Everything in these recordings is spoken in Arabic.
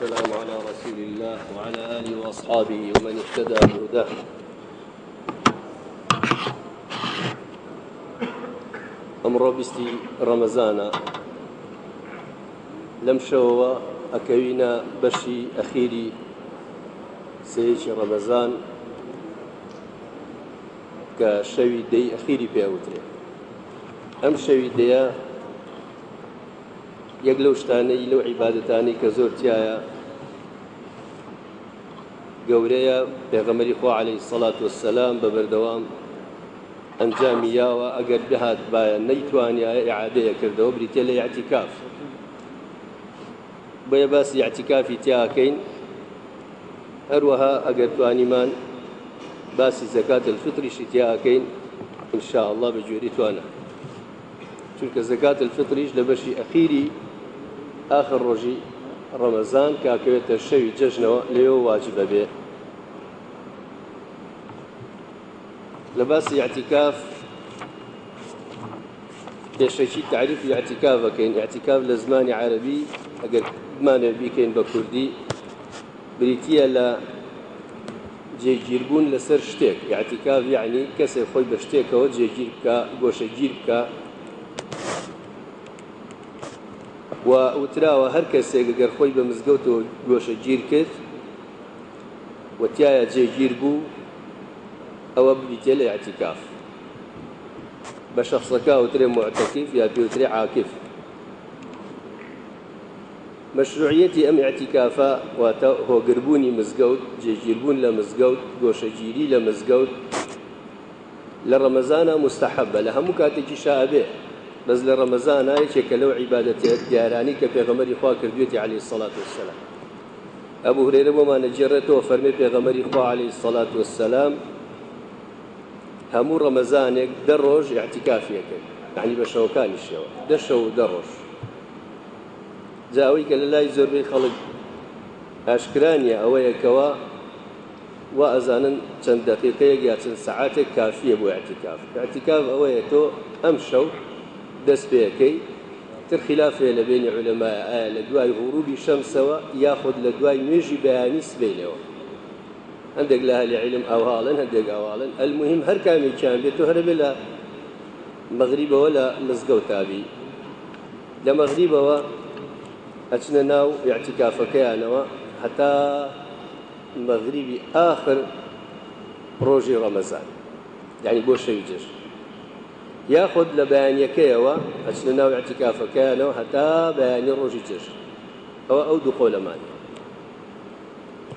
والسلام على رسول الله وعلى آله وأصحابه ومن اهتدى بهداه. ئەمڕۆ بیستی ڕەمەزانە لەم شەوەوە ئەکەوینە بەشی ئەخیری سەیەکی ڕەمەزان کە شەوی دەی ئەخیری پێوترێ ئەم شەوی یەک لەو شتانەی لەو عیباەتانی کە زۆر تایە گەورەیە پێغەمەری خوا عليهەی سەڵات وسلام بە بەردەوام ئەنجامی یاوە ئەگەر بهات باە نەیتوانایە ئعادەیە کردەوە بریتە لە یاعتیکاف بۆیە باسی یاعتیکافی تیاکەین هەروەها ئەگەر توانیمان باسی زەکات الفتریشی تیاکەین انشاء الله جوێری توانە چونکە زەکات الفتریش لە بەشی آخر ڕۆژی ڕەمەزان کاکەوێتە شەوی جەژنەوە لێەوە واجبە بێ لە باسی یاعتیکاف پێشەکی تعریف یاعتیکاف بکەین یاعتیکاف لە زمانی عربی ئەگەر بمانێ بیکەین بە کوردی بریتە لە جێگیربوون لەسەر شتێک. یاعتیکاف یعنی کەسێک خۆی بە شتێکەوە جێگیر بکە گۆشەگیر بکە و وتراوە هەر کەسێک گەر خۆی بە مزگەوتەوە گۆشە گیر کرد وتیایە جێگیر بوو ئەوە بریتێ لە یاعتیکاف بە شخصەکە وترێ معتەکیف یا پێوترێ عاکف. مەشروعەتی ئەم اعتیکافە واتە هۆگربوونی مزگەوت جێگیربوون لە مزگەوت گۆشەگیری لە مزگەوت. لە ڕەمەزانە مستحبە لە هەموو کاتێکی شابێ بەس لە ڕەمەزانە یەکێکە لەو عیباەتێت دیارانی کە پێغەمەری خوا کردوێتی علی سەڵات وسلام ئەبوو هرێرە بۆمانە جێڕێتەوە فەرمی پێغەمەری خوا علی سەڵات وسلام هەموو ڕەمەزانێک دە ڕۆژ یاعتیکافیەکەی عنی بە شەوەکانی شێوە دە شەو دە ڕۆژ جاوی کە لە لای زۆربەی خەڵک ئاشکرانیە ئەوەیەکەوە و ئەزانن چەند دقیقەیەک یا چەند سعاتێک کافیە بۆ اعتیکاف اعتیکاف ئەوەیە تۆ ئەم شەو دەست پێەکەی تر خلافەیە لە بینی علەمای ئایا لە دوای غروبی شەمسەوە یاخود لە دوای نوێژی بەیانی سبینەوە هەندێک لە هەلی علم ئەوهاڵن هەندێک ئەواڵن ئەلمهم هەر کامێکیان بێت تۆ هەربێ لە مەغریبەوە لە مزگەوتابی لە مەغریبەوە ئەچنە ناو یاعتیکافەکەیانەوە هەتا مەغریبی آخر ڕۆژی ڕەمەزان. یعنی بۆ شەوی جشن یاخود لە بەیانیەکەیەوە ئەچنە ناو یاعتیکافەکەیانەوە هەتا بەیانی ڕۆژی جشن ئەوە ئەو دوو قۆلەمانی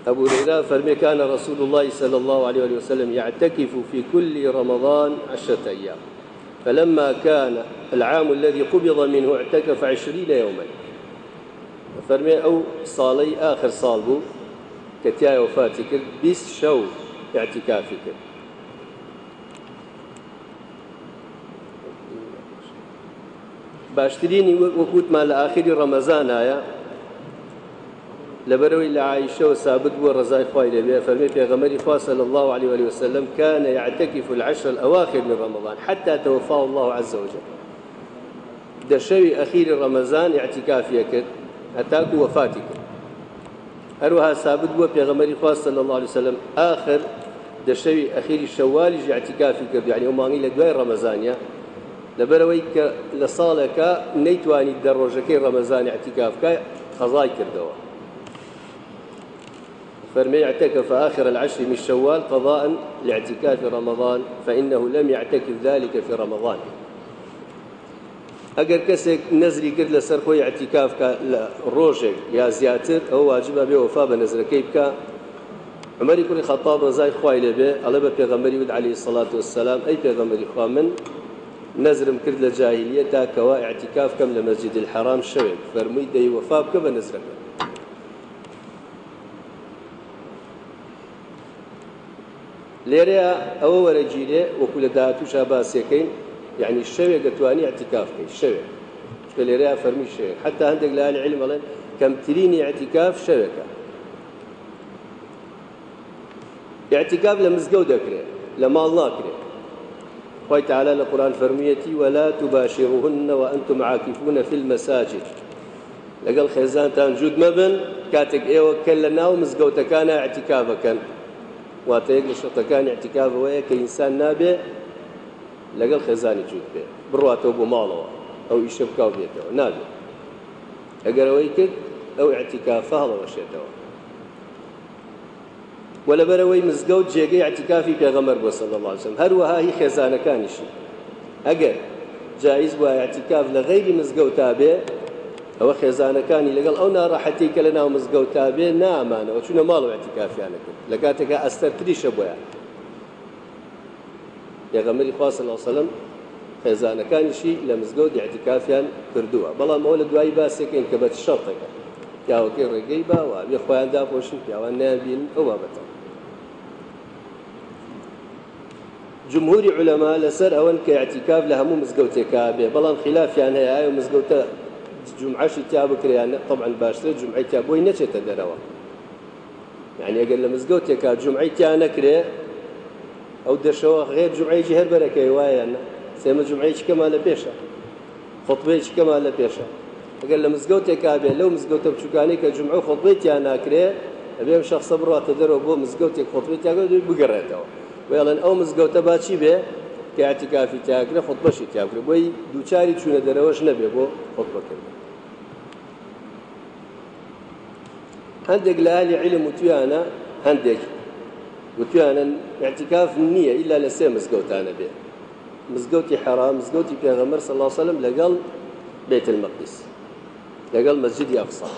أبو هريرة فرمي كان رسول الله صلى الله عليه وسلم يعتكف في كل رمضان عشرة أيام. فلما كان العام الذي قبض منه اعتكف عشرين يوما. فرمي أو صالي آخر صال بو كتيا وفاتك بس شو اعتكافك. باشتريني وكوت مال آخر رمضان آية لبروي لعائشة وثابت ورزاي خوالي بها فرمي في غمري صلى الله عليه وآله وسلم كان يعتكف العشر الأواخر من رمضان حتى توفاه الله عز وجل. ده شوي أخير رمضان اعتكافي كد هتاك وفاتك هروها ثابت بوا في غمري صلى الله عليه وسلم آخر ده شوي أخير الشوال يجي اعتكافي كد يعني أماني لدواي رمضان لبروي لصالك نيتواني الدروجكي رمضان اعتكافك خزاي كردوا. فرمي اعتكف آخر العشر من شوال قضاء لاعتكاف رمضان فإنه لم يعتكف ذلك في رمضان. ئەگەر کەسێک نەزری کرد لەسەر خۆی اعتیکاف لە ڕۆژێک یا زیاتر ئەو واجبە بێ وفا بە نەزرەکەی بکە عمەری کوری خەتاب ڕزای خوای لێبێ ئەڵێ بە پێغەمەری ود علی سەڵات وسلام ئەی پێغەمەری خوا من نەزرم کرد لە جاهلیە تاکەوە اعتیکاف کەم لە مەسجد الحرام شەوێک فەرمووی دەی وفا بکە بە نەزرەکە. لێرەیە ئەوە وەرەگیرێ وەکو لە داهاتووشا باسیەکەین یعنی شەوێک دەتوانی اعتیکافکەی شەوێک. کە لێرەیە فەرمی شەوێک. حتا هەندێک لە علم بڵێن کەمترینی اعتیکاف شەوێکە. اعتیکاف لە مزگەوت دەکرێت لە ماڵ ناکرێت خوي تعالى القرآن فرميتي ولا تباشروهن وأنتم عاكفون في المساجد. لەگەڵ خێزانتان جوود مەبن کاتێک ئێوە کە لە ناو مزگەوتەکانە اعتیکا بکەن واتە یەک لە شەتەکانی اعتیکاوەیە کە ئینسان نابێ لەگەڵ خێزانی جوود بێ بڕاتەوە بۆ ماڵەوە ئەو ئیشە بکاو بێتەوە نابێت ئەگەر ئەوەی کرد ئەو اعتیکافە هەڵەوەشێتەوە و لەبەرەوەی مزگەوت جێگەی اعتیکافی پێغەمەر بۆ سەڵ الله وسلم. هەروەها هی خێزانەکانیشی ئەگەر جایز بووە اعتیکاف لە غەیری مزگەوتا بێ ئەوە خێزانەکانی لەگەڵ ئەو ناڕەحەتی کە لە ناو مزگەوتا بێ نامانەوە چونە ماڵ و اعتیکافیانە کرد لە کاتێکە ئەستەرتریشە بۆیان پێغەمەری خوا صلی الله علیه وسلم خێزانەکانیشی لە مزگەوت اعتیکافیان کردووە بەڵام ئەوە لە دوای باسێکین کە بە شەڕتەکە پیاوەکەی ڕێگەی باوە بێ خۆیان داپۆشن پیاوان نابین ئەو بابەتە جمهوری علەما لەسەر ئەوەن کە اعتیکاف لە هەموو مزگەوتێکا بێ. بەڵام خلافیان هەیە ئایا مزگەوتە جمعەشی تیا طبعا باشتر جمعی تیا بۆی نەچێتە دەرەوە. يعني ئەگەر لە مزگەوتێکا جمعی تیا نەکرێ ئەو دەشەوە غێر جمعەیەکی هەر بەرەکەی وایە سێمە جمعەیەکی کەما لە پێشە. خۆتبەیەکی کەما لە پێشە. ئەگەر لە مزگەوتێکا بێ لەو مزگەوتە بچووکانی کە جمعە خۆتبێتیان ناکرێ ئەبێ شخصە بڕاتە دەرەوە بۆ مزگەوتێک وێڵەن ئەو مزگەوتە باچی بێ کە ئاعتیکافی تاکرێ خۆتبەشی تیاکرێ بۆی دووچاری چوونە دەرەوەش نەبێ بۆ خۆتبەکرد هەندێک لە عالی علم وتویانە هەندێک وتویانن اعتکاف نییە ئیلا لە سێ مزگەوتانە بێ مزگەوتی حرام مزگەوتی پێغەمەر صلی الله وسلم لەگەڵ بيت المقدس. لەگەڵ مەسجدی ئەقسا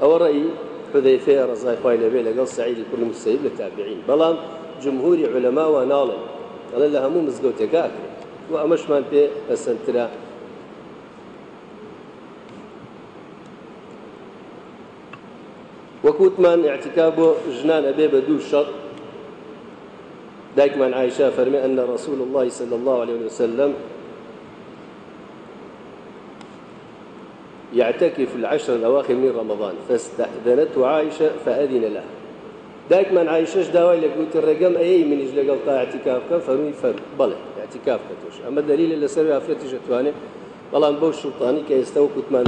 ئەوە ڕێی حذەیفێ ڕزای خوای لەبێ لەگەڵ سعیدی کوڕی مسەیب لە جمهوری علەما و ناڵێن ئەڵێ لە هەموو مزگەوتێکا و ئەمەشمان پێ پەسەندترە وەکوتمان اعتکاب بۆ ژنان ئەبێ بە دوو شەڕ. دايكمان عائشة فرمي أن رسول الله صلى الله عليه وسلم يعتكف العشر الأواخر من رمضان. فاستأذنته عائشة فأذن له. عائشة داوي لك قلت الرقم أي من يجل قلت اعتكاف كان فرمي فرم بلى اعتكاف كتوش. أما الدليل اللي سوي أفرتي جتواني بەڵام بەو شوڵتانی کە ئێستا و کوتمان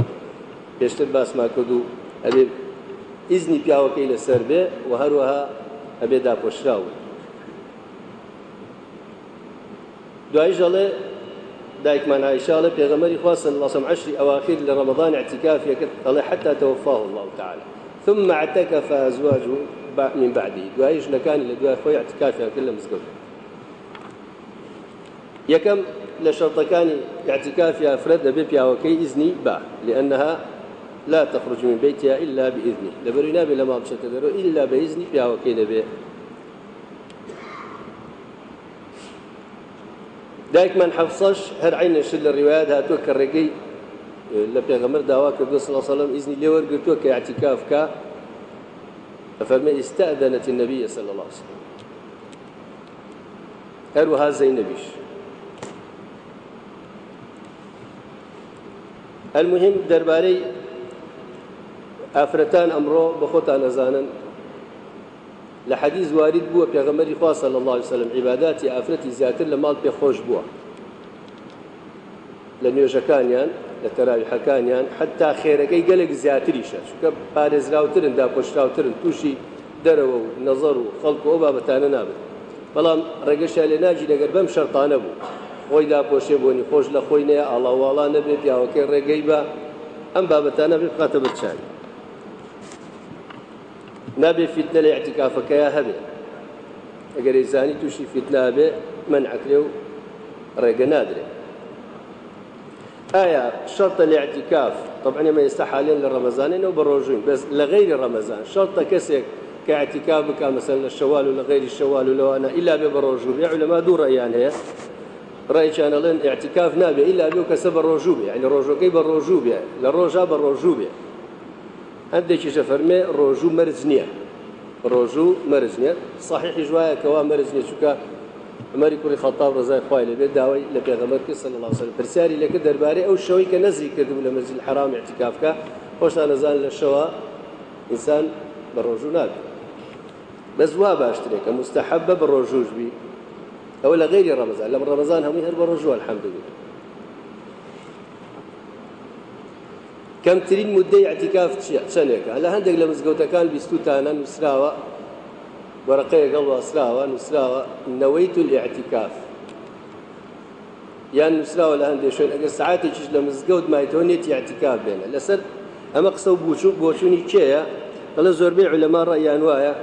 پێشتر باسما کرد و ئەبێ ئیزنی پیاوەکەی لەسەر بێ و هەروەها ئەبێ داپۆشراوە دوای ژەڵێ دایکمان عیشاڵە پێغەمەری خواستن لەسم عشری ئەواخیر لە ڕەمەضان اعتکافیەکرد ئەڵێ حتى توفاه الله تعالى ثم اعتكف أزواجه من ژنەکانی لە دوای خۆی اعتکافیان کرد لە مزگەوت یەکەم لە شەرطەکانی اعتكافی ئافرەت دەبێ پیاوەکەی ئیزنی با لأنها لا تخرج من بيتها إلا بإذنه لبرنا نابي لما بشت درو إلا بإذن پیاوەکەی دەبێ دایکمان حەفسەش هەر عینەش لە ڕیواەت هاتووە کە ڕێگەی لە پێغەمەر داوا کردو صلی الله عليه وسلم لێ وەرگرتووە کە اعتکاف کا ففرمي استأذنت النبي صلى الله عليه وسلم. هەروەها زەینەبیش المهم دەربارەی ئافرەتان ئەمڕۆ بە خۆتان حەدیث وارد بووە پێغەمەری خوا صلی الله عليه وسلم عیباداتی ئافرەتی زیاتر لە ماڵ پێ خۆش بووە لە نوێژەکانیان لە تەراویحەکانیان حتا خێرەکەی گەلێک زیاتریشە چکە پارێزراوترن داپۆشراوترن تووشی دەرەوە و نەزەر و خەڵکو ئەو بابەتانە نابێت. بەڵام ڕێگەشە لێ ناجی لەگەر بەم شەرتانە بوو. خۆی داپۆشێ بۆنی خۆش لە خۆی نەیە ئاڵاواڵا نەبێت پیاوەکەی ڕێگەی بە ئەم بابەتانە بێ بخاتە بچانی نابێ فیتنە لە اعتکافەکەیە هەبێ. ئەگەر زانی تووشی فیتنا بێ من عکرێ و ڕێگە نادرێ. شەرتە لە اعتکاف طبعا ئێمە ئێستا حالێن لە ڕەمەزانێنەوە بە ڕۆژوین بەس لە غیری ڕەمەزان شەرتە کەسێک کە اعتکاف بکە مەسەر لە شەوال و لە غیری شەوال و لەوانە ئیلا بێ بە ڕۆژوو بێ لەما دوو ڕێیان هەیە ڕێیچانەڵێن اعتکاف نابێ ئیلا بێ و کەسە بە ڕۆژوو بێ ینی ڕۆژەکەی بە ڕۆژوو بێ لە ڕۆژا بە عمەری کوڕی خەتاب ڕزای خوای لەبێ داوای لە پێغەمبەر کرد صلی الله علیه وسلم. پرسیاری لەکە دەربارەی ئەو شەوەی کە نەزری کردبوو لە مەسجد الحرام نەزان لە شەوە ئینسان بە ڕۆژوو نابێت بەس وا باشترێ کە مستحبە بە ڕۆژوش بی ئەوە لە غیری ڕەمەزان لەم ڕەمەزان هەمووی هەر بە ڕۆژوو الحەمدلله کەمترین مدەی عتیکاف چەندێکە لە هەندێک لە مزگەوتەکان بیستوتانە نووسراوە وەرەقەیە گەڵ واسراوە نووسراوە نەوەیت و الاعتیکاف یان نووسراوە لە هەندێک شوێن ئەگەر سعاتێکیش لە مزگەوت مایتۆ نێتی اعتیکاف بێنە لەسەر ئەمە قسە و بوچوو بۆچوونی کێیە دەڵە زۆربەی علەما ڕەیان وایە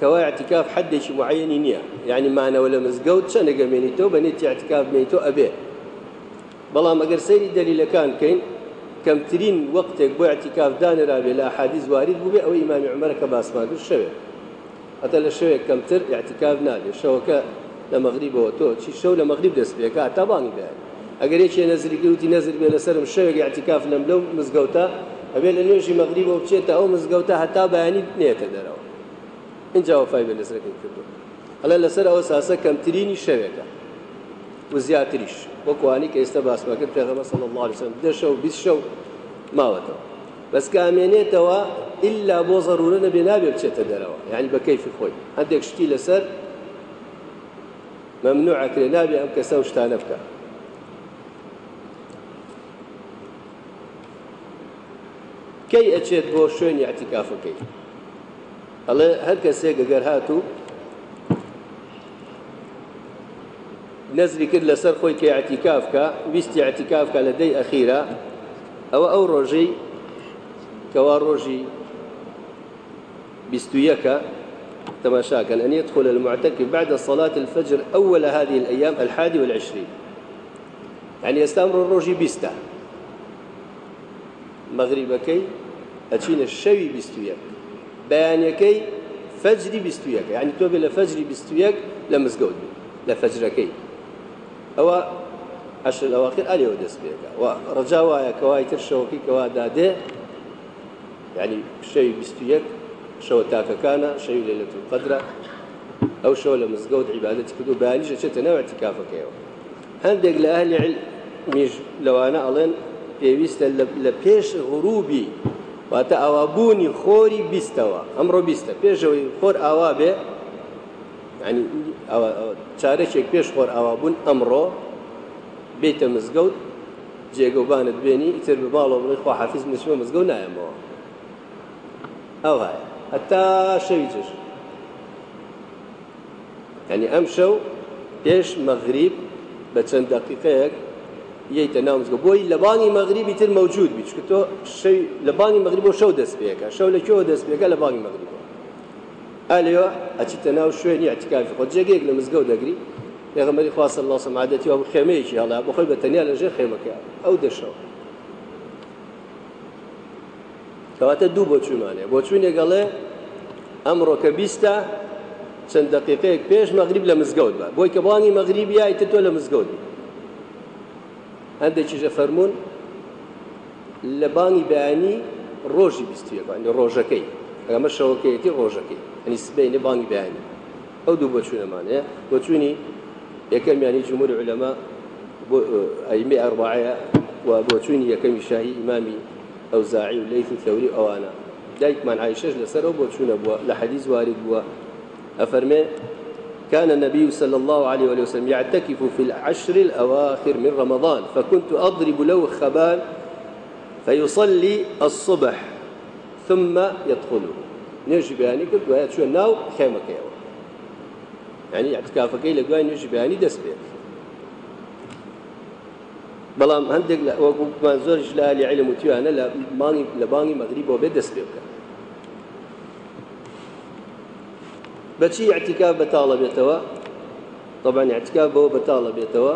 کەوا اعتیکاف حدێکی معەنی نییە یعنی مانەوە لە مزگەوت چەندەگە مێنیتەوە بە نێتی اعتیکاف مێنیتۆ ئەبێ بەڵام ئەگەر سەیری دەلیلەکان کەین کەمترین وەختێک بۆ اعتیکاف دانرابێ لە حادیز وارد ئەوەی ئیمامی عمەرەکە باسمان کرد شەوێ ئەتە لە شەوێک کەمتر اعتیکاف نابێ شەوەکە لە مەغریبەوە تۆ چی شەو لە مەغریب دەست پێکە تا بانگی بێت ئەگەر یەکێ نەزری گروتی نەزر بێ لەسرم شەوێک اعتیکاف لەم لەو مزگەوتە ئەبێ لە نوێژی مەغریبەوە بچێتە ئەو مزگەوتە هەتا بەیانی نێتە دەرەوە اینجا وفای بێ لەسەرەکەی کردو هەڵە لەسەر ئەوە ساسە کەمترینی شەوێکە و زیاتریش وەکوانی کە ئێستا باسمەکرد پێغەمە صلی الله عليه وسلم. دە شەو بیست شەو ماوەتەوە بەس کامێنێتەوە ئللا بۆ ضرورە نەبێ نابێ بچێتە دەرەوە یعنی بە کەیفی خۆی هەندێک شتی لەسەر ممنوعەکرێ نابێ ئەم کەسە و شتانە بکە کەی ئەچێت بۆ شوێنی اعتیکافەکەی ئەڵێ هەر کەسێک گەگەر هاتوو نەزری کرد لەسەر خۆی کە اعتیکافکە ویستی اعتیکافکە لە دەی ئەخیرە ئەوە ئەو ڕۆژەی کەوا ڕۆژی بیستویەکە تماشاكا أن يدخل المعتكف بعد صلاة الفجر أول هذه الأيام الحادي والعشرين. يعني يستمر الروجي بيستا. مغربكي أتشين الشوي بيستويك بيانيكي فجري بيستويك يعني توبي لفجري بيستويك لمزقود لفجركي. أو عشر الأواخر ألي ودس بيك ورجاوا كوايتر شوكي كوا داده يعني شيء بيستويك شەوە تاکەکانە شەوی لە لەتون قدرە ئەو شەوە لە مزگەوت عیباەتی کردو بەیانیشە چێتە ناوەتی کافەکەیەوە هەندێک لە ئەهلی میش لەوانە ئەڵێن پێویستە لە پێش غروبی واتە ئاوابوونی خۆری بیستەوە ئەمڕۆ بیستە. پێشەوەی خۆر ئاوا بێ ینی چارەێک پێش خۆر ئاوابوون ئەمڕۆ بێتە مزگەوت جێگەوبانت بێنی ئیتر بباڵەوە بڵێ خوا حافیز مسمە مزگەوت نایەمەوە. ئەو هەیە هەتا شەوی جش ینی ئەم شەو پێش مەغریب بە چەند دقیقەیەک یەیتە ناو مزگەوت بۆی لە بانی مەغریبی تر مەوجود بی چکە تۆ لە بانی مەغریب بۆ شەو دەست پێەکە شەو لە کێوە دەست پێەکە لە بانی مەغریب ئالێەوە ئەچیتە ناو شوێنی ئەتیکافی خۆ جێگەیەک لە مزگەوت دەگری پێغەمەری خواست الله سەمادەتی و خێمەیەکی هەڵا بخۆی بە تەنیا لەژێر خێمەکە ئەو دەشەوە کەواتە دوو بۆ چوونانێ. بۆ چوونێ گەڵێ ئەمڕۆ کە بیستە چەند دقیقەیەک پێش مەغریب لە مزگەوت بە. بۆی کە بانی مەغریبی یایتە تۆ لە مزگەوت هەندێکیژە فەرمونون لە بانی بەیانی ڕۆژی بیستویەکانی ڕۆژەکەی. ئەمە شەوەکەیەتی ڕۆژەکەی ئەنی سبینێ بانی بەیانی. ئەو دوو بۆچوونەمانەیە بۆچوونی یەکەمیانی جمهور علەما ئەیمێ ئەربعەیە و بۆچوونی یەکەمی شاهی ئیمامی ئەوزاعی و لەیث و ثەوری ئەوانە دایکمان عیشش لەسەرەوە بۆ چوونە بووە لە حەدیث وارد بووە أفرمي كان النبي صلى الله عليه وسلم يعتكف في العشر الأواخر من رمضان فكنت أضرب له خبال فيصلي الصبح ثم يدخله نيجي بياني قلت وهي شو ناو خيمة كيو يعني اعتكافك إلى نوێژی بەیانی دەست بێت بەڵام هەندێک وەکومان زۆرش لە علی علم وتیوانە لە مانگی لە بانگی مەغری بۆ بێت دەست پێ بکە. بەچی اعتکاف بەتاڵە بێتەوە؟ طبعا اعتکاف بەوە بەتاڵە بێتەوە.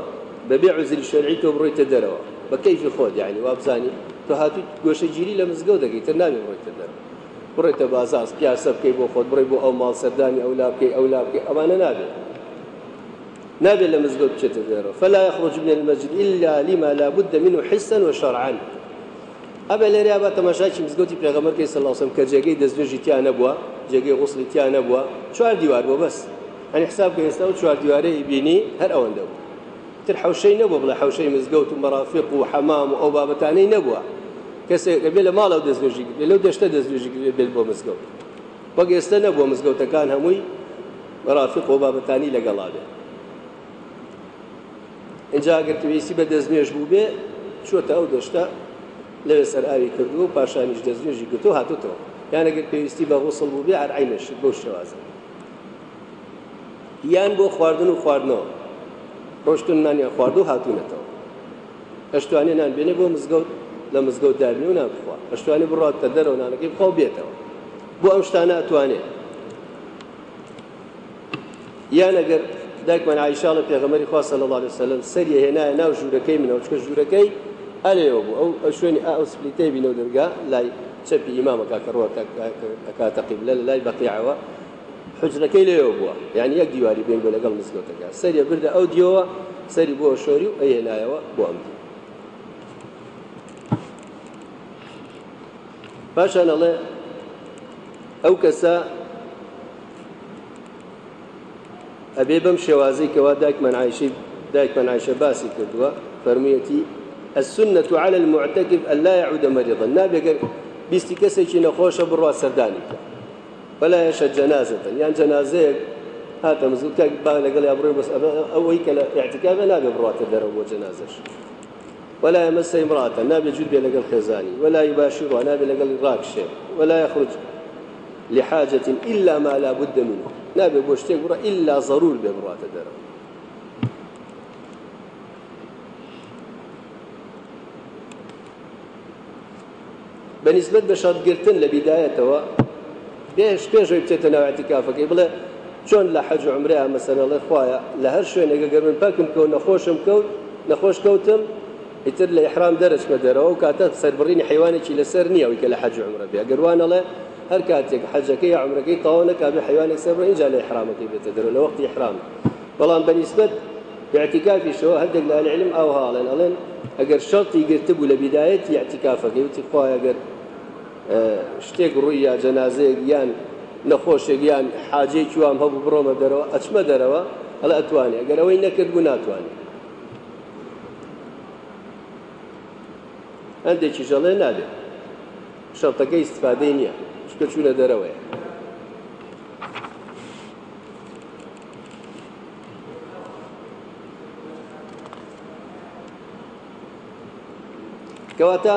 بەبێ عزری شەرعی تۆ بڕۆیتە دەرەوە. بە کەیفی خۆت یعنی وابزانی تۆ هاتوو گۆشە گیری لە مزگەوت دەگەیت تر نابێ بڕۆیتە دەرەوە. بڕێتە بازاس پیاسە بکەی بۆ خۆت بڕێ بۆ ئەو ماڵ سەردانی ئەو لا بکەی ئەو لا بکەی ئەمانە نابێت. مزگەوت بچێتە دەرەوە فلا يخرج من المسجد إلا لما لا بد منه حسا وشرعا. ئەبە لێریا بە تەماشاکی مزگەوتی پێغەمەرکەی سەلاسم کە جێگەی دەستێژی تیان نەبووە جێگەی غوسڵی تیان نەبووە چوار دیوار بۆ بەس ئەنی حساب کە ئێستا و چوار دیوارەی بینی هەر ئەوەندە بوو تر حوشەی نەبوو بڵێ حوشەی مزگەوت و مەرافق و حەمام و ئەو بابەتانەی نەبووە کەسێک بێ لە ماڵەوە دەستێژی لەو دەشتە دەستێژی بێت بۆ مزگەوت وەک ئێستا نەبووە مزگەوتەکان هەمووی مەرافق و ئەگەر تویسی بە دەستنوێژ بوو بێ چۆتە ئەو دەشتا لەوێ سەر ئاوی کردو و پاشانیش دەستێژی گرتو هاتوتەوە. یانەگەر پێویستی بە غوسڵ بوو بێ هەر عینەش بۆ شێوازە. یان بۆ خواردن و خواردنەوە. ڕۆشتن نانیان خواردو هاتوونەتەوە. ئەشتوانێ نان بێنێ بۆ مزگەوت لە مزگەوت دابنی و نابخوا. ئەشتوانی بڕاتە دەرەوە نانەکەی بخۆ بێتەوە. بۆ ئەم شتانە ئەتوانێت یان ئەگەر دایکمان عیشاڵە پێغەمەری خوا صلی الله عليه وسلم. سەری هێنایە ناو ژوورەکەی منەوە چکە ژوورەکەی ئەلێەوە بوو ئەو شوێنی ئەو سپلیتەی بینەوە دەرگا لای چەپی ئیمامەکە کە ڕوە ئەکاتە قیبلە لە لای بەقیعەوە حجرەکەی لێەوە بووە یعنی یەک دیواری بێن بۆ لەگەڵ مزگەوتەکە سەریە بردە ئەو دیەوە سەری بۆ شۆری و ئەهێنایەوە بۆ ئەم دی پاشان ئەڵێ ئەو کەسە ئەبێ بەم شێوازەی کەوا دایکمان عیشی دایکمان عیشە باسی کردووە فەرموویەتی السنة على المعتكف أن لا يعود مريضا. نابێگەر بیستی کەسێکی نەخۆشە بڕوا سەردانی کە ولا يشهد جنازة. يعني جنازەیەک هاتە مزگوتێک با لەگەڵ بڕێ بەس ئەوەی کە لە اعتکابە نابێ بڕاتە دەرەوە بۆ جنازەش ولا يمس امرأة نابێ جووت بێ لەگەڵ خێزانی. ولا يباشرها نابێ لەگەڵی ڕاکشێ. ولا يخرج لحاجة إلا ما لا بد منه. نابێ بۆ شتێک بڕە ئللا ضرور بێ بڕاتە دەرەوە بەنسبت بە شادگرتن لە بیدایەتەوە پێش پێشەوەی بچێتە ناوەتی کافەکەی. بڵێ چۆن لە حەج عمریا مەسەنەڵێ خوایە لە هەر شوێنێگە گەرمن پاکم کەوت نەخۆشم کەوت نەخۆش کەوتم ئیتر لە ئحرام دەرچمە دەرەوە و کاتە سەربڕینی حیوانێکی لەسەر نییە ئەوی کە لە حەج عمرە بێ. گەروانەڵێ هەر کاتێک حەجەکەی عمرەکەی تەواو نەکابێ حیوانێک سەر اینجا لە حرامەکەی بێتە دەرەوە لە وەختی حرام بەڵام بەنسبت اعتکافیشەوە هەندێک لە العلم ئەو هاڵێن. ئەڵێن ئەگەر شەڵتی گرتبوو لە بیدایەتی اعتکافەکەی وتی خوای ئەگەر شتێک ڕووی یا جەنازەیەک یان نەخۆشێک یان حاجێکی وام هەبوو بڕۆمە دەرەوە ئەچمە دەرەوە هەڵ ئەتوانێت ئەگەر ئەوەی نەکرد بوو ناتوانێت هەندێکی ژەڵێ نابێت شەڵتەکەی استفادەی نییە. چکە چوونە دەرەوەیە کەواتە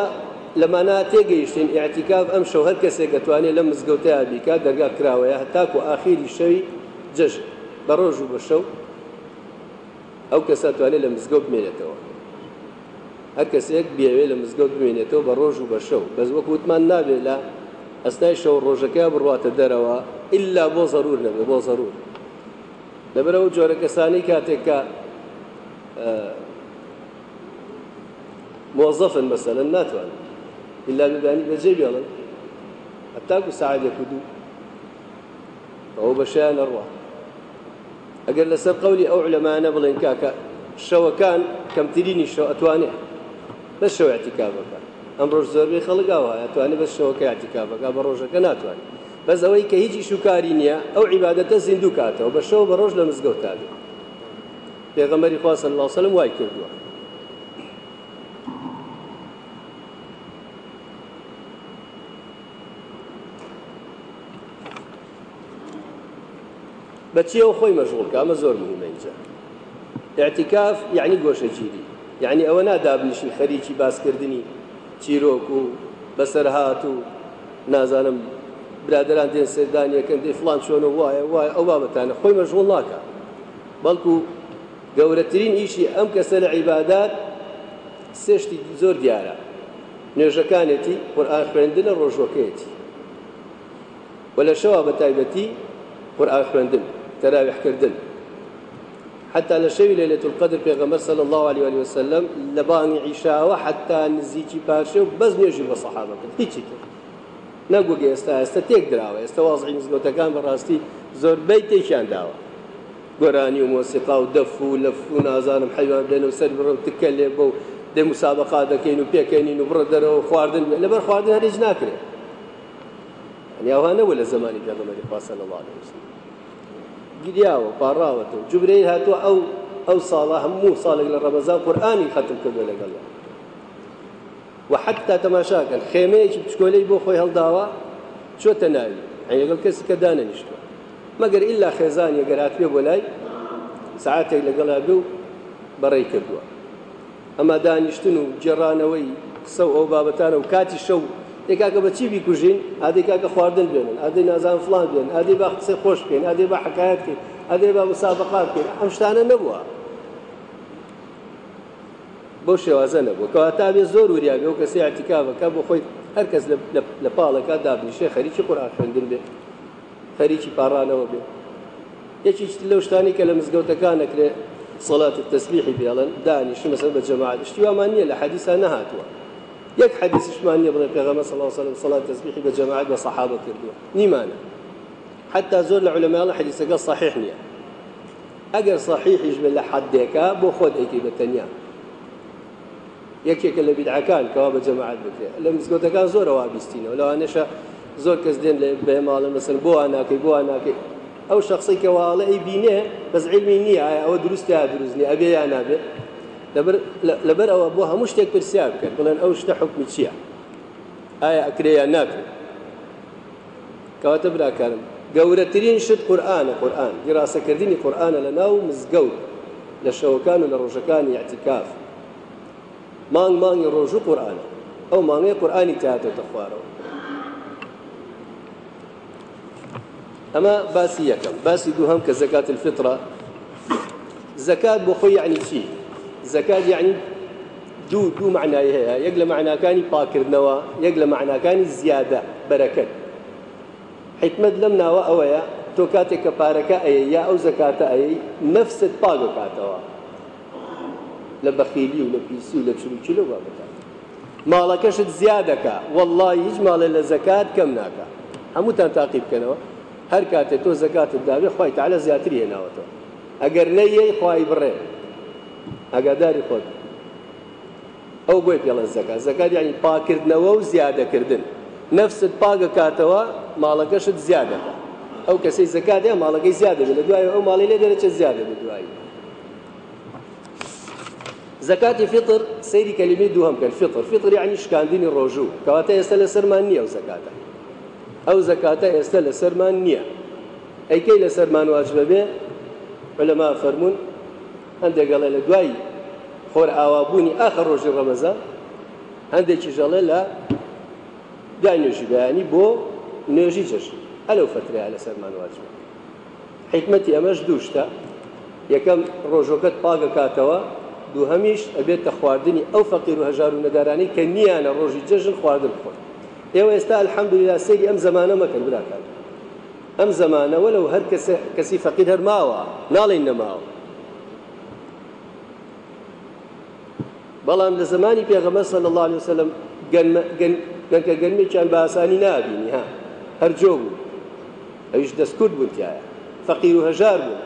لەمانە تێگەیشتین ئاعتیکاف ئەم شەو هەر کەسێک دەتوانێت لە مزگەوتە بیکا دەرگا کراوەیە هەتاکو ئاخیری شەوی جەژ بە ڕۆژ و بە شەو ئەو کەسە توانێت لە مزگەوت بمێنێتەوە. هەر کەسێک بێوێ لە مزگەوت بمێنێتەوە بە ڕۆژ و بە شەو. بەس وەک وتمان نابێت لە ئەستای شەو ڕۆژەکە بڕاتە دەرەوە ئللا بۆ زەرور نەبێ بۆ زەرور لەبەرەوە جۆرە کەسانی کاتێککە مەسەلەن ناتوان. إلا ببانی بەجێ بێڵن هەتاکو سعادێک و دوو ئەو بەشیان نەڕوە ئەگەر لەسەر قولی ئەو علەمانە بڵێن کاکە شەوەکان کەمترینی شەو ئەتوانێت بەس شەو اعتیکابەکە ئەم ڕۆژ زۆربەی خەڵگاوە ئەتوانێت بەس شەوەکە اعتیکابەکە بە ڕۆژەکە ناتوانێت. بەس ئەوەی کە هیچی شوکاری نییە ئەو عیبادەتە زیندوو کاتەوە بە شەو بە ڕۆژ لە مزگەوت تا پێغەمەری خواستن لاوسلم وای کردووە. بەچیەوە خۆی مەژغول کامە زۆر مهمە اینجا؟ اعتکاف یعنی گۆشەگیری یعنی ئەوە نادابنیشی خەریکی باسکردنی. چیرۆک و بەسەرهات و نازانم برادران دێن سەردانیەکەن دێ فلان چۆنە وایە وایە ئەو بابەتانە خۆی مەژغول ناکە. بەڵکو گەورەترین ئیشی ئەم کەسە لە عیبادات سێشتی زۆر دیارە. نوێژەکانێتی قورآن خوێندنە ڕۆژوەکەیەتی. وە لە شەوە بە تایبەتی قورآن خوێندن تەراویحکردن حتى لشوي ليلة القدر في غمر صلى الله عليه وآله وسلم لباني عشاء حتى نزيجي باشا وبز نيجي بصحابة هيك نەگو ئێستا ئێستا تێک دراوە ئێستا وازعی نزگۆتەکان بەڕاستی زۆربەی تێکیان داوە گۆرانی و مۆسیقا و دەف و لە و نازانم حیوان بێن و سەر بڕە تکە لێ بۆ و دێ مسابقا دەکەین و پێکەینین و بڕە دەرەوە خواردن لەبەر خواردن هەرێج ناکرێت نیاوانەوە لە زمانی پێغەمەری عليه وسلم. گریاوە پاڕاوەتەوە جوبرەیل هاتووە ئەو ساڵە هەموو ساڵێک لە ڕەمەزان قورئانی ختم کردو لەگەڵ وحتا تەماشاکەن خێمەیەکی پشکۆلەی بۆ خۆی هەڵداوە چۆتە ناوی لەگەڵ کەسی کە دانەنیشتوە مەگەر ئللا خێزان یەگەرات پێ بۆ لای سعاتێک لەگەڵا بێ و بەڕێی کردووە ئەمە دانیشتن و جێڕانەوەی قسە و ئەو بابەتانە ێکاکە بە چی بیکوژین ئادی کاکە خواردن بێنن ئادی نازان فلان بێن ئادی با قسە خۆش بکەین ئادی با حکایەت بکەین ئەدێ با مسابقات بکەین ئەم شتانە نەبووە بۆ شێوازە نەبوو. کەواتا بێ زۆر وریاگە و کەسی عتیکاوەکە بۆ خۆی هەرکەس لە پاڵەکە دابنیشێ خەریکی قورآن خوێندن بێ خەریکی پاڕانەوە بێ. یەکی لەو شتانی کە لە مزگەوتەکانەکرێ صلاة التسبيح بيالن دانيش مثلا بالجماعة اشتوا مانية لحديثها نهاتوا يك حديث إشمانية بلا بيغمى صلى الله عليه وسلم صلاة التسبيح بالجماعة وصحابة كردوا نيمانا حتى زور العلماء الله حديث قال صحيح نية أجر صحيح يجبل لحدك بو خود أيكي بالتنيا یەکێکە لە بیدعەکان کەوا بە جەماعات بکرێ لە مزگەوتەکان زۆرەوە بیستینەوە لەوە نێشە زۆر کەس دێن لە بێماڵە مەسن بۆ ناکەی بۆ ناکەی ئەو شخصی کەواڵە ئەی بینێ بەس علمی نییە ئایا ئەوە دروستە یا دروستنی ئەبێ یا نابێ لەبەر ئەوە بۆ هەموو شتێک پرسیار بکەن بڵێن ئەو شتە حکمی چییە ئایا ئەکرێ یا ناکرێت کەواتە براکارم گەورەترین شت قورآانە قورآن گراسەکردنی قورآانە لە ناو مزگەوت لە شەوەکان و لە ڕۆژەکانی یاعتیکاف مانگ مانگی ڕۆژ و قورآانە ئەو مانگەی قورآانی تاتێتە خوارەوە ئەمە باسی یەکەم باسی دووهم کە زەکات یعنی دوو دوو معنای هەیە. یەک لە معناکانی پاکردنەوە یەک لە معناکانی زیادە بەرەکەت. حکمت لەم ناوە ئەوەیە تۆ کاتێک کە پارەکە ئەیە یا ئەو زەکاتە ئەی نەفست پاگ کاتەوە. لە بەخیلی و لە پیسی و لە چروکی لە بابەتان ماڵەکەشت زیادەکە. والله هیچ ماڵێ لە زەکات کەم ناکە. هەمووتان تاقیب بکەنەوە هەر کاتێک تۆ زەکاتت داوێ خی تعالە زیاتری هێناوەتەوە. ئەگەر نەیە خی بڕێ. ئەگاداری خۆت. ئەو بۆی پێڵە زەکە زەکات ینی پاکردنەوە و زیادەکردن. نفست پاگە کاتەوە ماڵەکەشت زیادەکە ئەو کەسی زەکات هەیە ماڵەکەی زیادە لە دوای ئەو ماڵی لێ دەرەچێت زیادە بە دوایی. زەکاتی فطر سەیری کەلیمی دووهم کە فطر فطر یعنی شکاندنی ڕۆژوو. کەواتە ئێستا لە سەرمان نییە ئەو زەکاتە. ئەو زەکاتە ئێستا لە سەرمان نییە. ئەیکەی لە سەرمان واجبە بێ؟ بە لەما فەرمونون هەندێکگەڵێ لە دوایی خۆر ئاوابوونی ئاخر ڕۆژی ڕەمەزان هەندێکی ژەڵێ لە دوای نوێژی بەیانی بۆ نوێژی چەشن ئەلەو فتریا لە سەرمانواجب حکمەتی ئەمەش دووشتە. یەکەم ڕۆژۆکەت پاگە کاتەوە دوو هەمیش ئەبێتە خواردنی ئەو فەقیر و هەژار و نەدارانی کە نییانە ڕۆژی جەژن خواردن خۆرد ئێوە ئێستا الحەمدللا سەری ئەم زمانە مەکەن براکان ئەم زمانەوە لەو هەر کەسی فەقیر هەرماوە ناڵی نەماوە. بەڵام لە زمانی پێغەمە صلی الله عليه وسلم گەنکە گەنمێکیان بە ئاسانی نابینی ها. هەر جۆ بوو. ئەویش دەستکوت بوون تایە فەقیر و هەژار بوون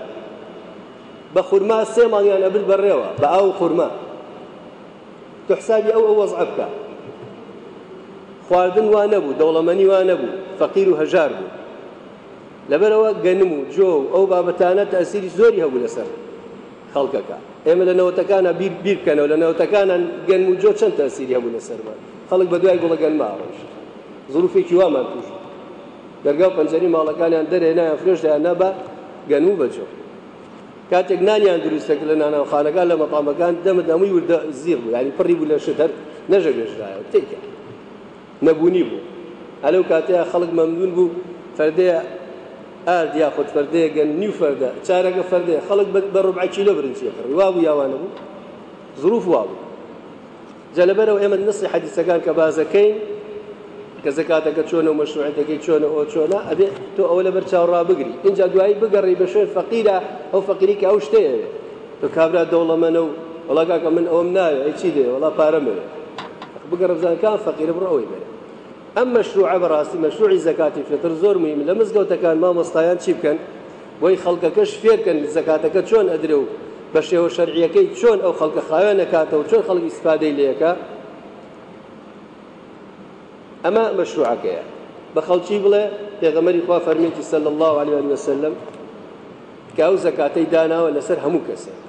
بە خورما سێ مانگیان ئەبر بەڕێوە بە ئاو خورما. تو حسابی ئەو ئەو وەزع بکە. خواردن وا نەبوو دەوڵەمەنی وا نەبوو فەقیر و هەژار بوو. لەبەرەوە گەنم و جۆ و ئەو بابەتانە تەسیری زۆری هەبوو لەسەر ئێمە لە نەوەتەکانە بیر بیر بکەنەوە لە نەوەتەکانان گەنم و جۆ چەند تەسیری هەبوو لەسەرمان خەڵک بە دوای گوڵە گەنماڕۆژ زروفێکی وامان توش. دەرگا و پەنجەری ماڵەکانیان دەرێنایان فرۆشدایان نەبە گەنم و بەجۆ. کاتێک نانیان دروستەکە لە ناناوخانەکان لە مەقامەکان دەمە دەمووی وردە زیێر بوو. ینی پڕی بوو لە شتەر نەژە بێژدایە تێکە. نەبوونی بوو. هەلەو کاتەیە خەڵک مەمنون بوو فەردەیە ئارد یاخود فەردەیە گەن نیو فەردە چارەکە فەردەیە خەڵک بە ڕوبعی کیلۆ برنجی کڕی وا بوو یاوانە بوو ظروف وا بوو. جەلەبەرەوە ئێمە نسی حەدیسەکان کە بازەکەین کە زکاتەکە چۆنە و مەشروعەتەکەی چۆنە ئەو چۆنە ئەبێ تۆ ئەوە لەبەر چاوەڕا بگری. اینجا دوایی بگەڕی بە شوێن فەقیرە ئەو فەقیری کە ئەو شتەیە. تۆ کابرا دەوڵەمەنە و وڵاکە من ئەوم ناوێ ئەی چی دێ؟ وڵا پارەمەوێ بگەڕە بزانکان فەقیرە بڕ ئەوەی بێت ئەم مەشروعە بەڕاستی مەشروعی زکاتی فێتر زۆر مهم. لە مزگەوتەکان مامۆستایان چی بکەن؟ بۆی خەڵکەکەش فێرکەن زکاتەکە چۆن ئەدرێ و بە شێوە شەرعیەکەی چۆن ئەو خەڵکە خاوێن نکاتەوە چۆن خەڵکی استفادەی لەکە ئەمە مەشروعەکەیە بە خەڵکی بڵێ پێغەمەری خوا فەرمێکی سەل الله عليه وسلم زەکاتەی داناوە لەسەر هەموو کەسێک.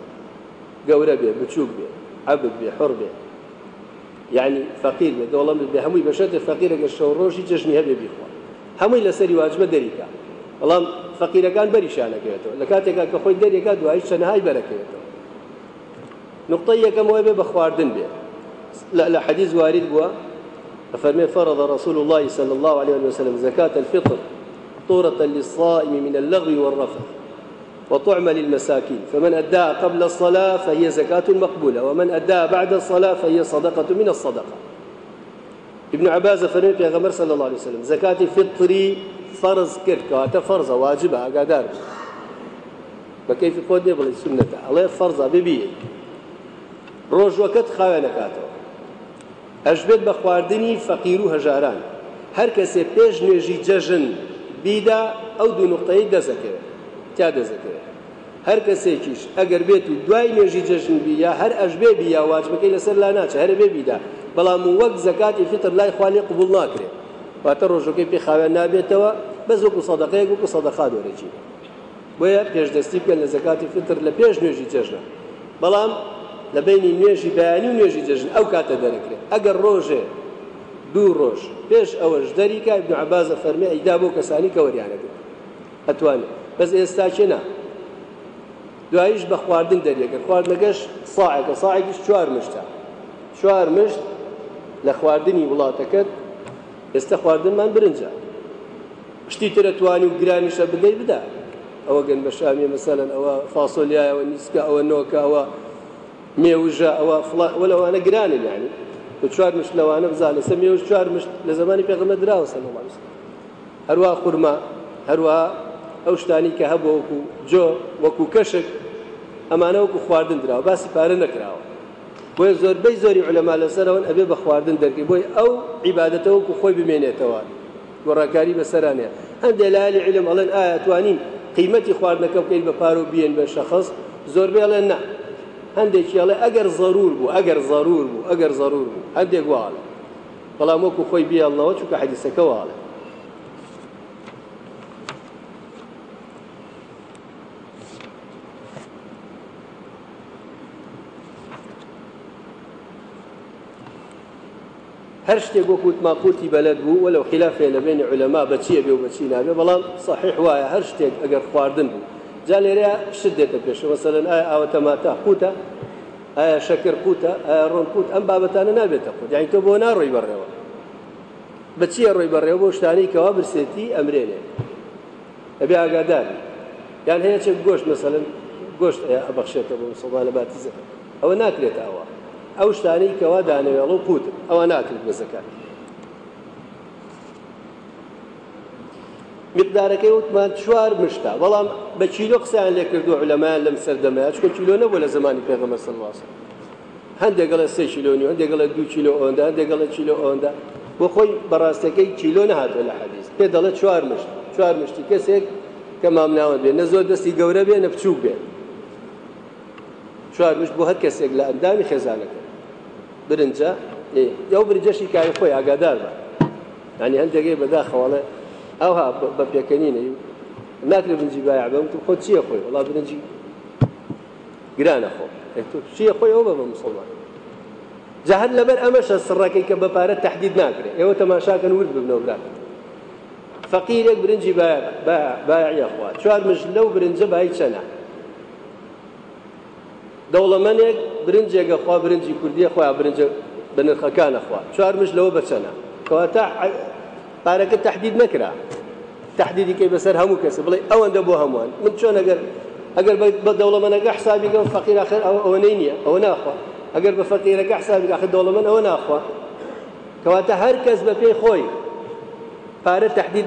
گەورە بێ بچووک بێ عبد بێ حڕ بێ. یعنی فەقیر بێ دەوڵەم بێ هەمووی بەشێتە فەقیرەگە شەو ڕۆژی جژنی هەبێ بیخوا هەمووی لەسەری واجبە دەریکە بەڵام فەقیرەکان بەریشانەکەوێتەوە لە کاتێکا کە خۆی دەریەکە دوایی چەنەهای بەرەکەوێتەوە نقطەی یەکەم وای بێ بە خواردن لا لا حديث وارد بوا. فرمي فرض رسول الله صلى الله عليه وسلم زكاة الفطر طورة للصائم من اللغو والرفث. وطعم للمساكين. فمن أداها قبل الصلاة فهي زكاة مقبولة ومن أداها بعد الصلاة فهي صدقة من الصدقة. ابن عباس فرمي في غمر صلى الله عليه وسلم زكاة فطري فرض كرد كواتا فرض واجبة أقادار بكيف خود نبغي سنة الله فرض ببيه ڕۆژوەکەت خاوێنەکاتەوە ئەشبێت بە خواردنی فەقیر و هەژاران هەر کەسێ پێش نوێژی جەژن بیدا ئەو دوو نقطەی دەزەکەوێت تا دەزەکەوێت هەر کەسێکیش ئەگەر بێت و دوای نوێژی جەژن بی یا هەر ئەشبێ بی یا واجبەکەی لەسەر لا ناچە هەر بێ بیدا بەڵام وەک زەکاتی فتر لای خالی قبول ناکرێت واتە ڕۆژەکەی پێ خاوێن نابێتەوە بەس وەکو سەدەقەیەک وەکو سەدەخا دۆرەجی. بۆیە پێشدەستی بکەن لە زەکاتی فتر لە پێش نوێژی جەژنە بەڵام لە بینی نوێژی بەیانی و نوێژی جەژن ئەو کاتە دەرەکرێت ئەگەر ڕۆژێ دوو ڕۆژ پێش ئەوەش دەریکە ابن عبازە فەرمی ئەیدا بۆ کەسانی کە وەریانەکرد ئەتوانێت. بەس ئێستا چێنا دوایش بە خواردن دەریەکە خواردنەکەش ساعێکە ساعێکیش چوار مشتە. چوار مشت لە خواردنی وڵاتەکەت ئێستا خواردنمان برنجە. شتی ترە توانی و گرانیشە بدەی بدا. ئەوە گەن بە شامی مەسەلەن ئەوە فاسۆلیایەوە نیسکە ئەوە نۆکە ئەوە مێوژە ئەوە وەلەوانە گرانن یعنی. بە چوار مشت لەوانە بزانە سە مێوش چوار مشت لە زمانی پێغمە دراوە سە هەروە خورما هەروە ئەو شتانی کە هەبوو وەکو جۆ وەکو کەشک ئەمانە وەکو خواردن دراوە باسی پارە نەکراوە. بۆی زۆربەی زۆری علەما لەسەرەوەن ئەبێ بە خواردن دەرکی بۆی ئەو عیباەتەوە وەکو خۆی بمێنێتەوە. گۆڕاکاری بەسەرانەیە هەندێک لالی علم ئەڵێن ئایا توانین قیمەتی خواردنەکە بکەین بە پار و بیێن بە شەخص؟ ئەڵێن نه هەندێکی ئەڵێ ئەگەر ضرور بوو ئەگەر ضرور بوو ئەگەر ضرور بوو هەندێک واڵە. بەڵام وەکو خۆی بیاڵنەوە چونکە حەدیسەکە واڵێ هەر شتێک وەکوت ماقوتی بەلد بوو وەلو خلافێ لە بینی علەما بەچیە بێ و بەچی نابێ بەڵام صحیح وایە خواردن بوو. جا لێرە شت دێتە پێش وەسەلەن ئایا ئاوە تەماتا قوتە ئایا شەکر قوتە ئایا ڕۆن قوت ئەم بابەتانە نابێتە قوت. یانی تۆ بۆ ناڕۆی بەڕێوە. بەچیە ڕۆی بەڕێوە؟ بۆ شتانی کەوا برسێتی ئەمرێنێ. ئەبێ ئاگاداری. یان هەیە چێک گۆشت مەسەلەن گۆشت ئەبەخشێتە بۆ مسلمانە باتیزە. ئەوە ناکرێت ئەوە ئەو شتانەی کەوا دانەوێڵ و قوت ئەوە ناکرێت بە زەکات مقدارەکەی وتمان چوار مشتا. بەڵام بە چیلۆ قسەیان لێ کردو علەمایان لەم سەردەمەیە چکە چیلۆ نەبوو لە زمانی پێغەمە سەڵواسە هەندێکگەڵە سێ چیلۆنی هەندێکگەڵە دو چیلۆ ئەوەندا هەندێکگەڵە چیلۆ ئەوەندا بۆ خۆی بەڕاستەکەی چیلۆ نەهاتوە لە حەدیث. پێ دەڵێ چوار مشت. چوار مشتی کەسێک کە مامناوە بێ نە زۆر دەستی گەورە بێ نە بچوو بێ. چوار مشت بۆ هەر برنجە ئەو برنجەشی کاری خۆی ئاگادار بە ینی هەندێکی بەداخەواڵێ ئەوها بە پێکەنینە ناکرێت برنجی باە بە خۆ چییە خۆی وڵا برنجی گرانە خۆ چییە خۆی ئەو بە بە مسلمان. جاهر لەبەر ئەمەشە سڕەکەی کە بەپارە تهدید ناکرێت ئێوە تەماشاکەن ورد ببنەوە برات فەقیرێک برنجی باە خوا چوار مش لەو برنجە بای چەنە دەوڵەمەنێک برنجێگە خوا برنجی کوردیە خۆیان برنجە بە نرخەکانە خوا. چوار مش لەوە بچەنە کەواتە پارەکە تهدید نەکرا. تهدیدی کەی بەسەر هەموو کەس. بڵێ ئەوەندە بۆ هەمووان. من چۆن ئەگەر ئەگەر بە دەوڵەمەنەکە حسابی گەم فەقیر آخر ئەوەنەی نییە. ئەوە ناخوا. ئەگەر بە فەقیرەکە حسابی آخر دەوڵەمەن ئەوە ناخوا. کەواتە هەر کەس بە پێی خۆی. پارە تهدید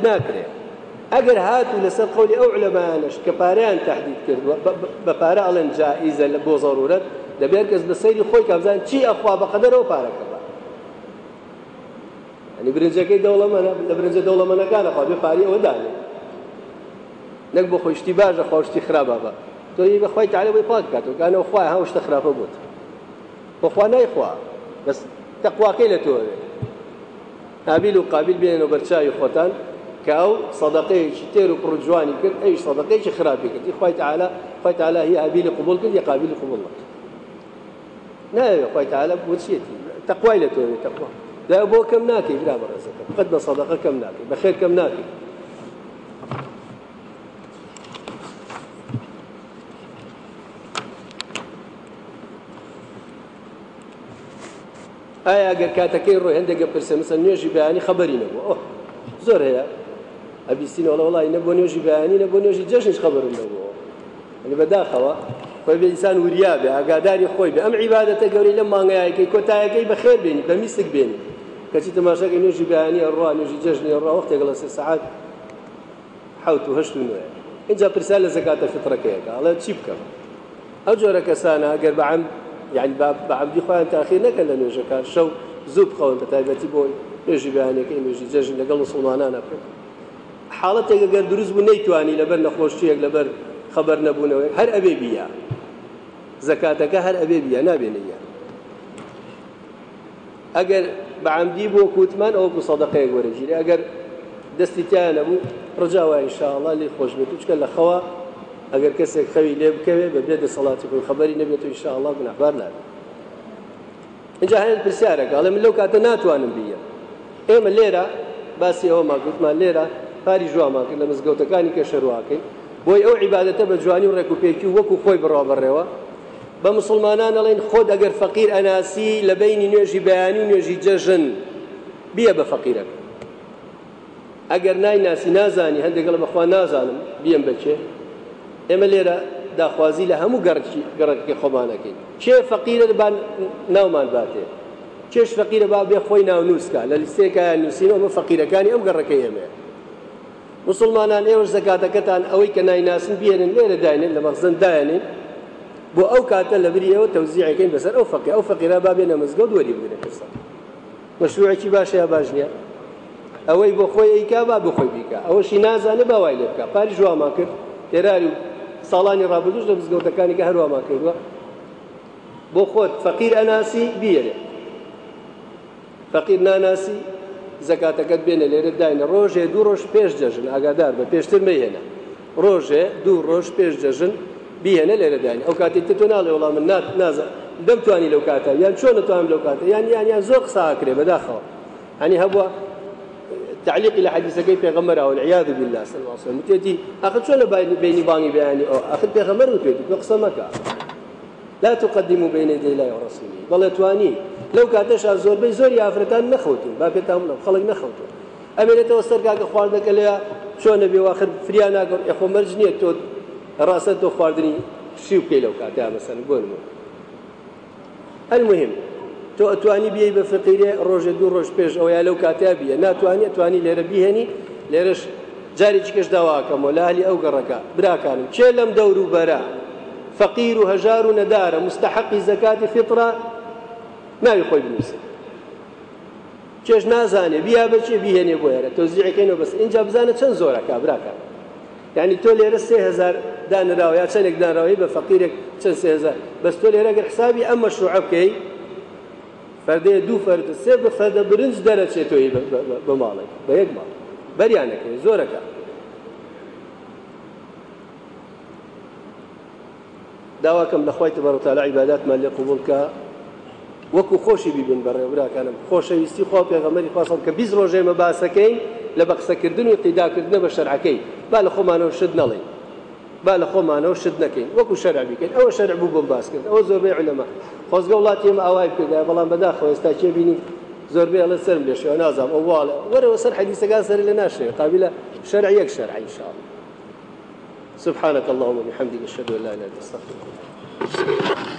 ئەگەر هاتو لەسەر قولی ئەو علەمانش کە پاریان تهدید کردووە بە پارە ئەڵێن جائیزە لە بۆ ضرورەت دەبێت کەس بە سەیری خۆی کابزان چی ئەخوا بەقەدەرەوە پارەکە ئەنی برنجەکەی دەوڵەمەە لە برنجە دەوڵەمەەکانە خوا بێ پاری ئەوە دانێ نەک بۆ خۆشتی باشە خۆشتی خراپە بە تۆی بەخوای تعالە بۆی پاک کاتەوە گانەوە خوای هاوشتە خراپە بوت بۆخوا نایخوا بەس تەقواکەی لە تۆوێ نابیل و قابل بێنەوە بەرچاوی خۆتان کە ئەو سەدەقەیەکی تێر و پڕجوانی کرد ئەوش سەدەقەیەکی خراپی کردی خوای تعالە خوای تعالە هی هابیلی قبول کرد یا قابلی قبول ناوێ خوای تعالە بۆچیەتی تەقوای لە تۆوێ تەقوا لا کەم ناکەی برا بەڕێزەکە قەت بە سەدەقە کەم ناکەی بەخێر کەم ناکەی ئایا ئەگەر کاتەکەی ڕۆی هەندێک پرسە مەسەر نوێژی بەیانی هەیە وڵی نە بۆ نوێژی بەیانی نە بۆ نوێژی جەژنش خەبەرم نەبووە ئەنی بەداخەوە خۆی بە ئینسان وریا بێ ئاگاداری خۆی بێ ئەم عیباەتە گەوری لە مانگایەکەی کۆتایەکەی بەخێر بێنی بە میسک بێنی کەچی تەماشاکە نوێژی بەیانی ڕوا نوێژی جەژنی ڕوا وەختێک لە سێ سعات حوت و هەشت و نوێ اینجا پرسیال لە زکاتە فطرەکەیەکە ئەڵێ چی بکەم ئەو جۆرە کەسانە ئەگەر بەعام یعنی بەعبدی خۆیان تاخیر نەکەن لە نوێژەکان شەو زوو بخەون بە تایبەتی بۆی نوێژی بەیانەکەی نوێژی جەژن لەگەڵ مسلمانانە بکەن حاڵەتێک ئەگەر دروست بوو نەیتوانی لەبەر نەخۆشیەک لەبەر خەبەر نەبوونەوەی هەر ئەبێ بیە. زکاتەکە هەر ئەبێ بیە نابێنە ئەگەر بەعامدی بۆ کووتمان ئەوکو سەدەقەیەک وەرەگیری ئەگەر دەستی تیان نەبوو ڕجاوە ئینشاءڵا لێ خۆش بێت. چکە لە خەوە ئەگەر کەسێک خەوی لێ بکەوێ بە بێ دەسەڵاتی بوو خەبەری نەبێت و ئینشاءڵا گوناحبار نابێت. اینجا هەیە پرسیارەکە ئەڵێ من لەو کاتە ناتوانم بیە. ئێمە لێرە باسی ئەوە ماگوتمان لێرە پاری ژوامان کرد لە مزگەوتەکانی کە شەرواکەین بۆی ئەو عیباەتە بە جوانی و ڕێکوپێکی وەکو خۆی بڕابڕێەوە بە مسلمانان ئەڵێن خۆت ئەگەر فەقیر ئەناسی لە بینی نوێژی بەیانی و نوێژی جەژن بیە بە فەقیرەکە. ئەگەر نایناسی نازانی هەندێک لە بەخوا نازانم بیەم بچێ ئێمە لێرە داخوازی لە هەموو گەڕکی گەڕکی خۆمانەکەین چێ فەقیرە بان ناومان باتێ؟ چێش فەقیرە با بێ خۆی ناو نووسکە لە لیستێکیان نووسینەوە فەقیرەکانی ئەو گەڕەکەی ئێمە مسلمانان ئێوە زەکاتەکەتان ئەوەی کە نایناسن بێنن لێرە داینن لە مەخزن دایانین. بۆ ئەو کاتە لە بریەوە تەوزیعەکەین بەسەر ئەو فەقی ئەو فەقیرا با بێنە مزگەوت وەری بگرێت کەسە مەشروعێکی باشە یا باش نییە. ئەوەی بۆ خۆی ئەیکا با بخۆی بیکە ئەوەشی نازانە باوای لێ بکە پاری ژوامان کرد. تێراری ساڵانی ڕابردوش لە بزگەوتەکانی کە هەروەمان کردووە. بۆ خۆت فەقیر ئەناسی بیێنێ فەقیر ناناسی زەکاتەکەت بێنە لێرە داینە. ڕۆژێ دوو ڕۆژ پێش جەژن ئاگادار بە پێشتر مەهێنە ڕۆژێ دوو ڕۆژ پێش جەژن بیهێنە لێرە داین ئەو کاتی تۆ ناڵێ وڵام من نازە دەمتوانی لەو کاتە. یان چۆن نتوانم لەو کاتە؟ یان یانیان زۆر قساکرێ بەداخەوە هەنی هەبووە تعليقي لحديث كيف پیغمبر أو العياذ بالله صلى الله عليه وسلم متيتي اخذ شو بيني باني بياني أو اخذ پیغمبر متيتي بقسمك لا تقدموا بين يدي الله ورسوله. بل تواني لەو کاتەشا زۆربەی زۆر یافرەکان نەخوتن با پێ تا بڵم خەڵک نەخوتن. ئەمێنێتەوە سەرگاکە خواردەکە لێ چۆنە بێواخر فریا ناگەم ئەخۆمەرج نییە تۆ ڕاستە تۆ خواردنی شی و پێ لەو کاتیا مەسەن بۆنمە المهم تۆ ئەتوانی بیای بە فقیرێ ڕۆژێ دوو ڕۆژ پێش ئەو یا لەو کاتیا بیە. ناتوانانی ئەتوانی لێرە بیهێنی لێرەش جاری چکەش داواکەمەوە لالی ئەو گەڕەکە براکانم. چێ لەم دەور و بەرە فەقیر و هەژار و نەدارە مستحقی زەکاتی فطرە ناوی خۆی بنووسێت چێش نازانێ بیا بچێ بیهێنێ بۆ یارە. تۆزیعەکەینەوە بەس اینجا بزانە چەند زۆرەکە براکان یعنی تۆ لێرە سێ هزار دانراوە یا چەندێک دانراوی بە فەقیرێک چەند سێ هزار بەس تۆ لێرەگەر حسابی ئەم مەشروع بکەی فەردەیە دوو فەرد سێ بە فەردە برنج دەرەچێت تۆی بە ماڵێک بە یەک ماڵ. بەریانەکەی زۆرەکە داواکەم خۆی تبەڕتەلا عیباداتمان لێ قوبولکە. وەکو خۆشی بیبن بەڕێوراکانم خۆشەویستی خۆ پێغەمەری خواستم کە بیست ڕۆژێمە باسەکەین لە بە قسەکردن و قیداکردنە بە شەرعەکەی. با لە خۆمانەوە شت نەڵێ. با لە خۆمانەوە شت نەکەین. وەکو شەرع بکەین ئەوە شەرع بوو بۆم باس کرد. ئەوە زۆربەی علەما خۆزگە وڵاتی ئێمە ئاوای کردای بەڵام بەداخەوە ئێستا چێ بینی؟ زۆربەی ئەڵە سەرم لێشەوە نازام ئەو واڵە. وەرەوە سەر حەدیسەکان سەر لە ناشێ قابلە شەرع یەک شەرع إن شاء الله سبحانك اللهم وبحمدك أشهد أن لا إله إلا أنت أستغفرك.